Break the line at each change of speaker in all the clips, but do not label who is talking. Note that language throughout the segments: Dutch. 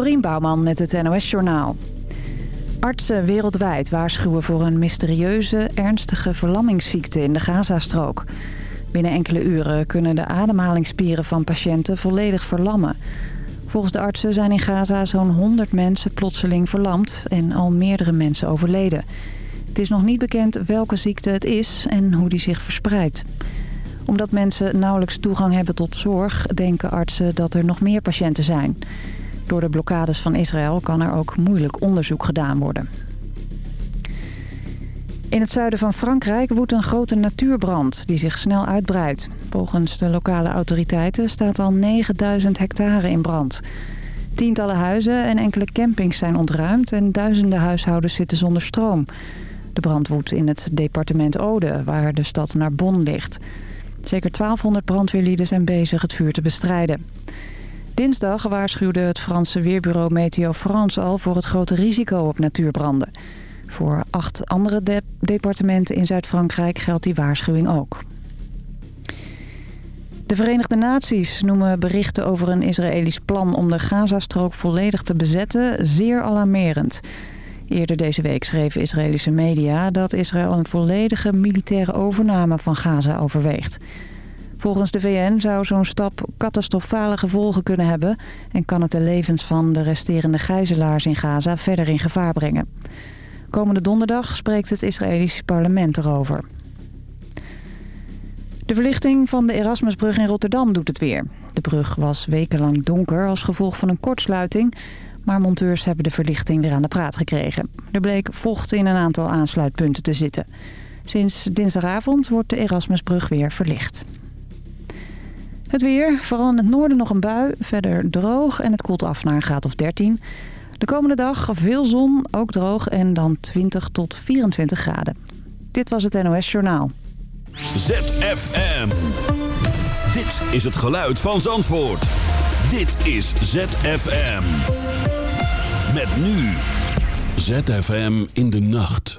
Dorien Bouwman met het NOS Journaal. Artsen wereldwijd waarschuwen voor een mysterieuze, ernstige verlammingsziekte in de Gazastrook. Binnen enkele uren kunnen de ademhalingsspieren van patiënten volledig verlammen. Volgens de artsen zijn in Gaza zo'n 100 mensen plotseling verlamd en al meerdere mensen overleden. Het is nog niet bekend welke ziekte het is en hoe die zich verspreidt. Omdat mensen nauwelijks toegang hebben tot zorg, denken artsen dat er nog meer patiënten zijn. Door de blokkades van Israël kan er ook moeilijk onderzoek gedaan worden. In het zuiden van Frankrijk woedt een grote natuurbrand die zich snel uitbreidt. Volgens de lokale autoriteiten staat al 9000 hectare in brand. Tientallen huizen en enkele campings zijn ontruimd en duizenden huishoudens zitten zonder stroom. De brand woedt in het departement Ode, waar de stad Narbonne ligt. Zeker 1200 brandweerlieden zijn bezig het vuur te bestrijden. Dinsdag waarschuwde het Franse weerbureau Meteo France al voor het grote risico op natuurbranden. Voor acht andere departementen in Zuid-Frankrijk geldt die waarschuwing ook. De Verenigde Naties noemen berichten over een Israëlisch plan om de Gazastrook volledig te bezetten zeer alarmerend. Eerder deze week schreven Israëlische media dat Israël een volledige militaire overname van Gaza overweegt. Volgens de VN zou zo'n stap catastrofale gevolgen kunnen hebben... en kan het de levens van de resterende gijzelaars in Gaza verder in gevaar brengen. Komende donderdag spreekt het Israëlische parlement erover. De verlichting van de Erasmusbrug in Rotterdam doet het weer. De brug was wekenlang donker als gevolg van een kortsluiting... maar monteurs hebben de verlichting weer aan de praat gekregen. Er bleek vocht in een aantal aansluitpunten te zitten. Sinds dinsdagavond wordt de Erasmusbrug weer verlicht. Het weer, vooral in het noorden nog een bui, verder droog en het koelt af naar een graad of 13. De komende dag veel zon, ook droog en dan 20 tot 24 graden. Dit was het NOS Journaal.
ZFM. Dit is het geluid van Zandvoort. Dit is ZFM. Met nu. ZFM in de nacht.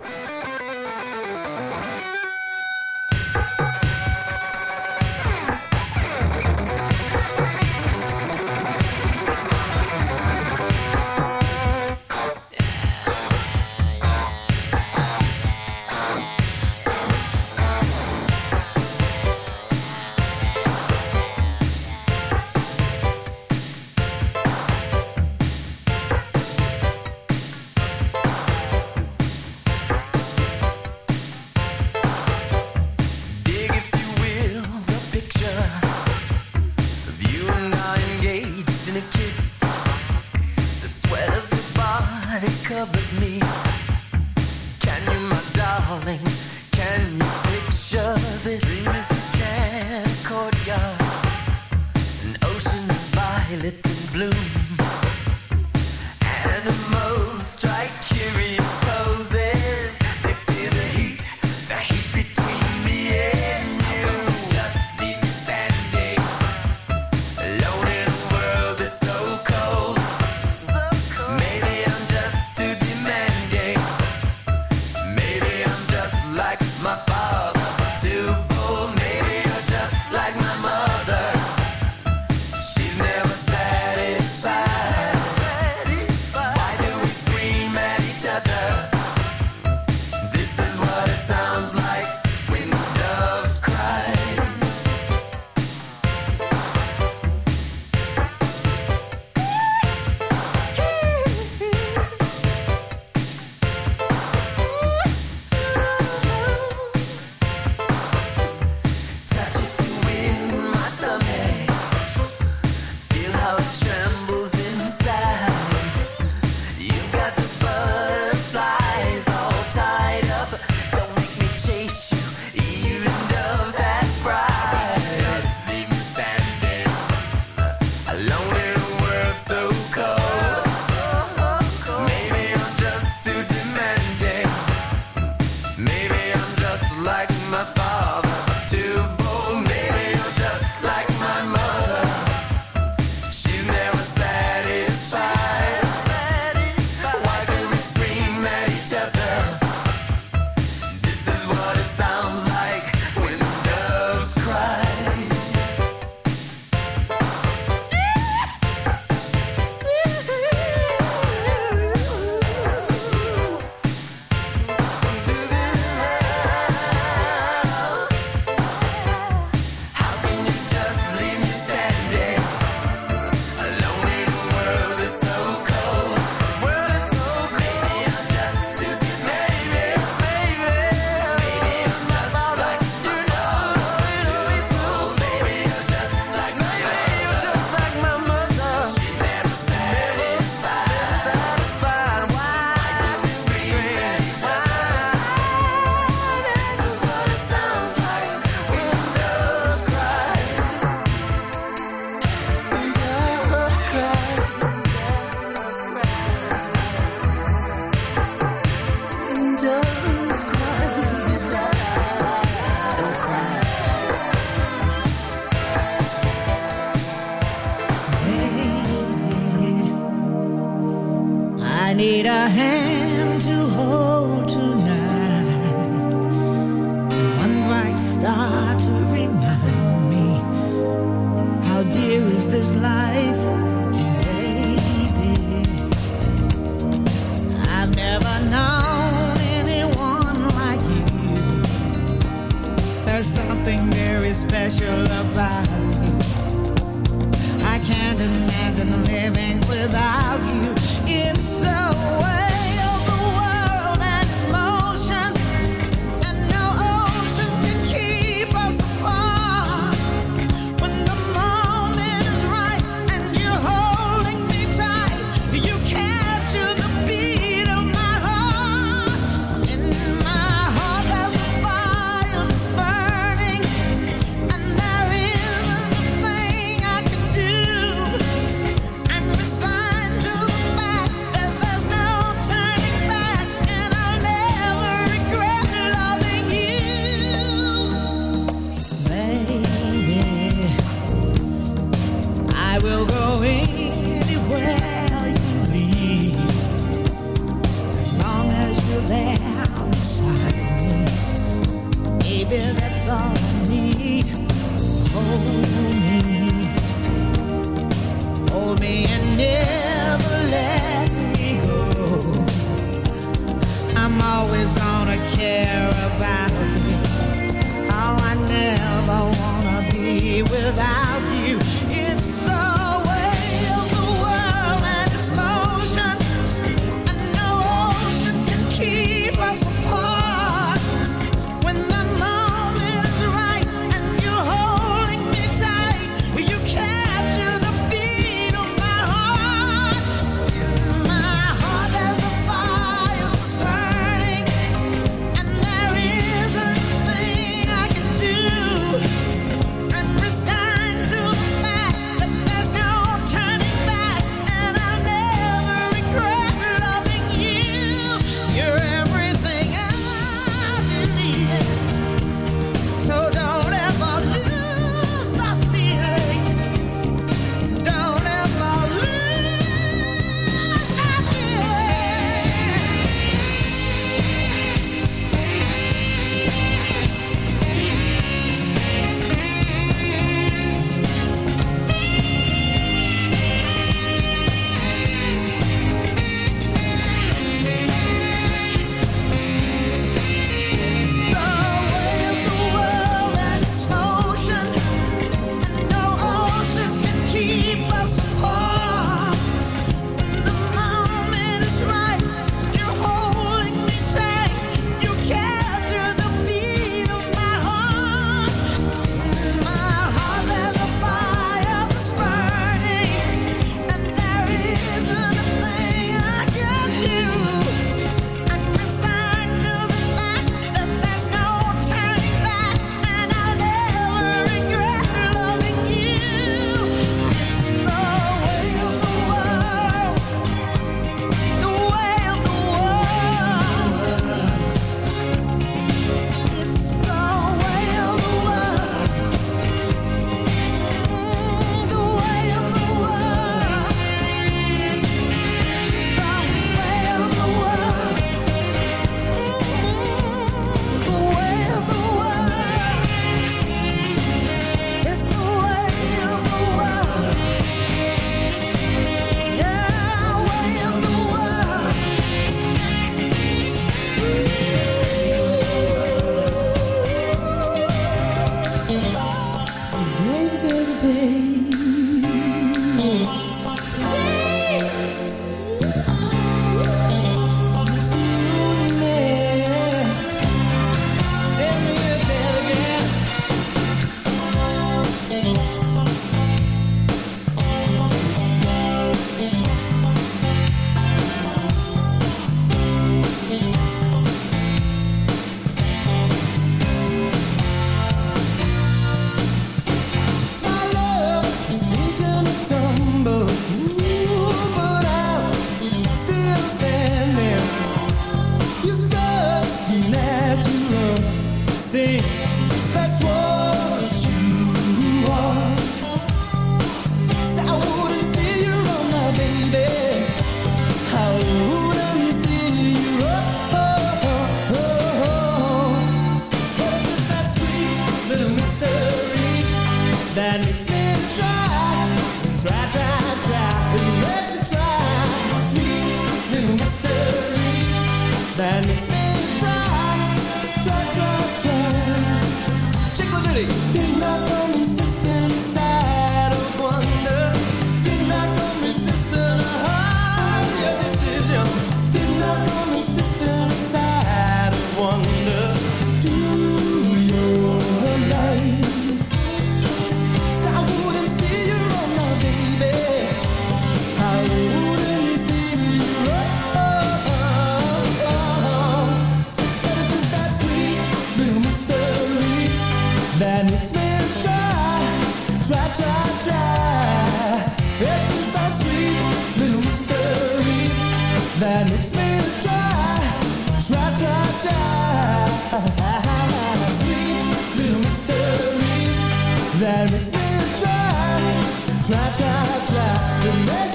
try, try, try. to make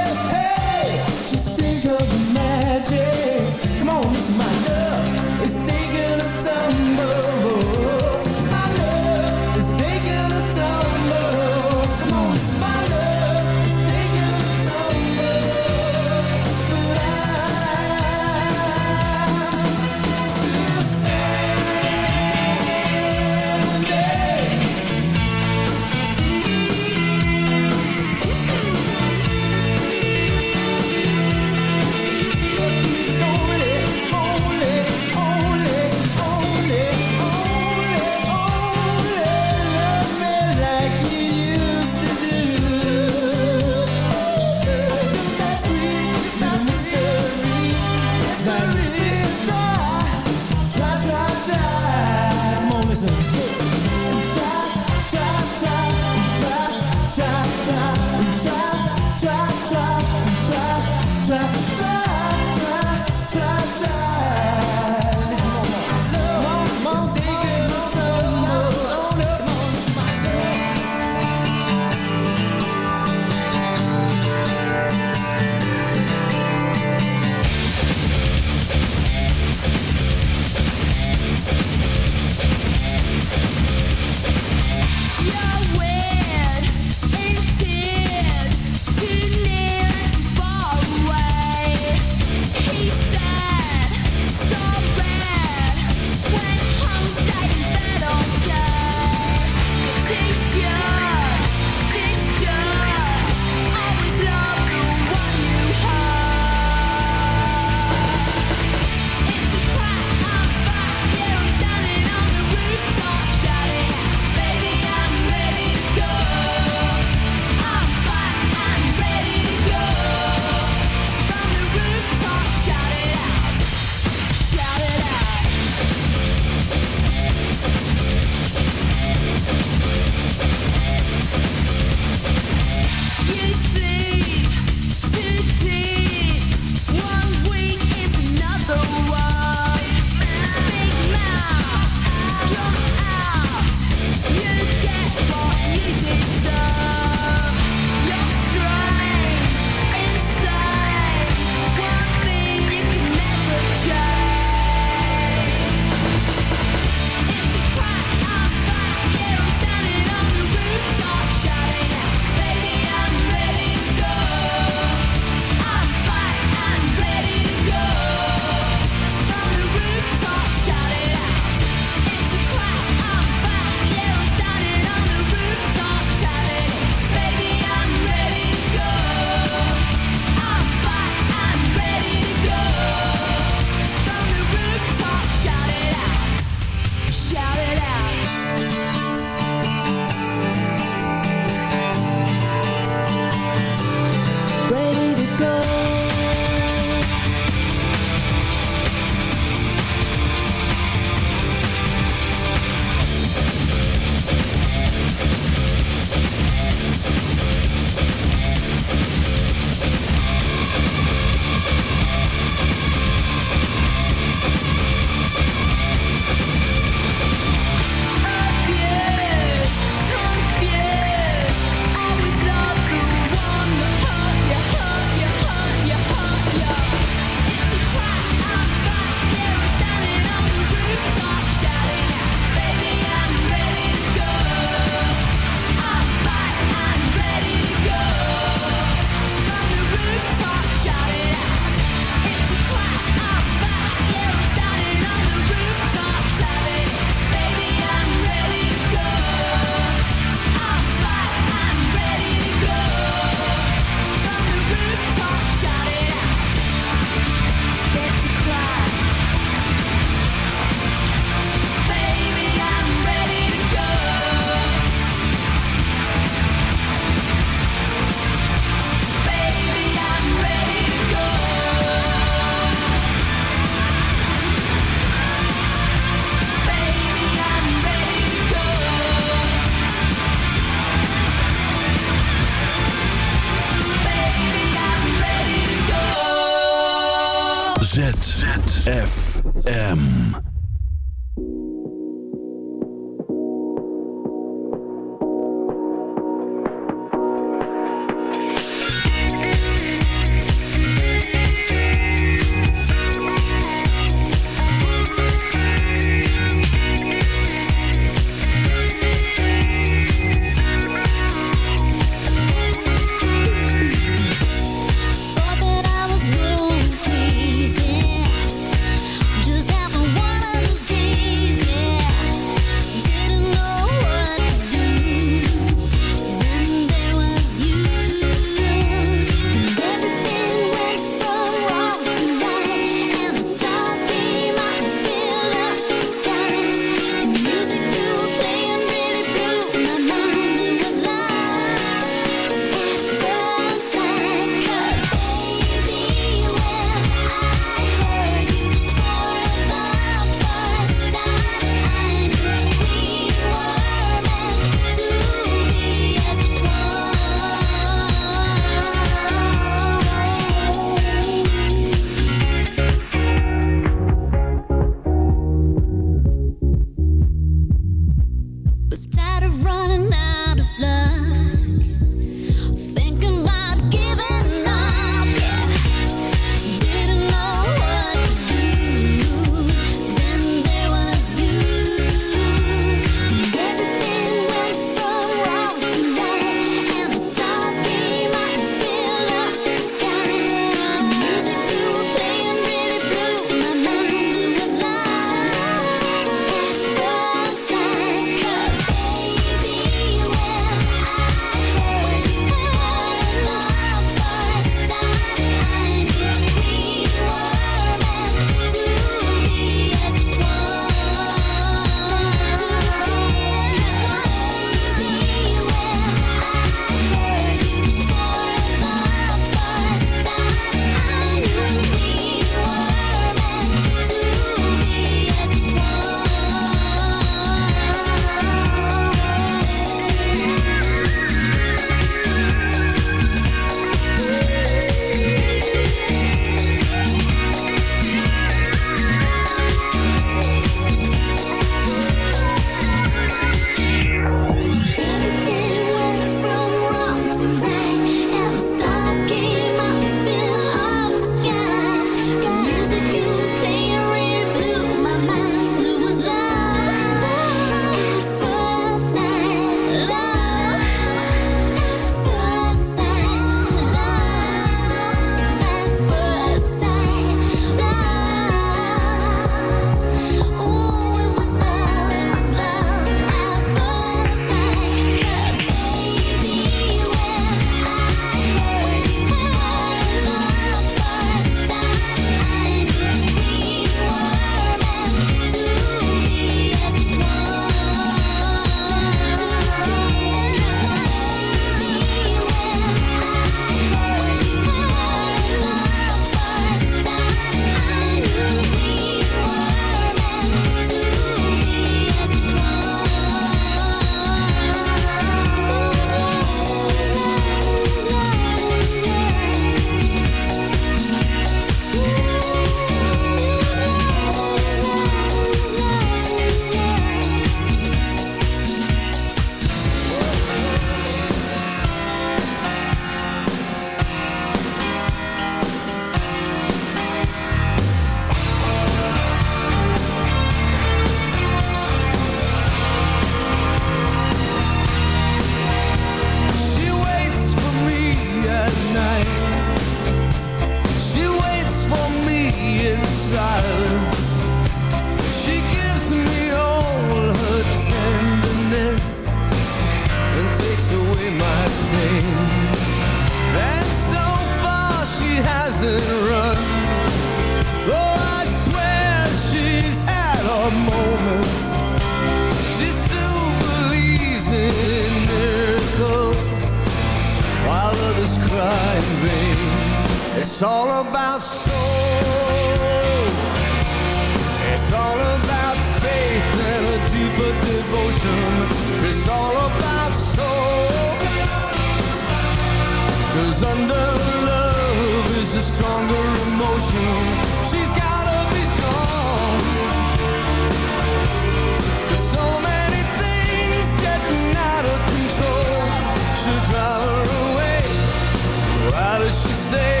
should stay.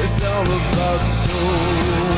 It's
all
about
soul.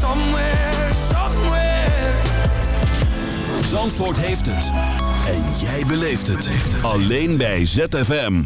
somewhere, somewhere.
Zandvoort heeft het. En jij beleeft het. Alleen bij ZFM.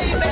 baby.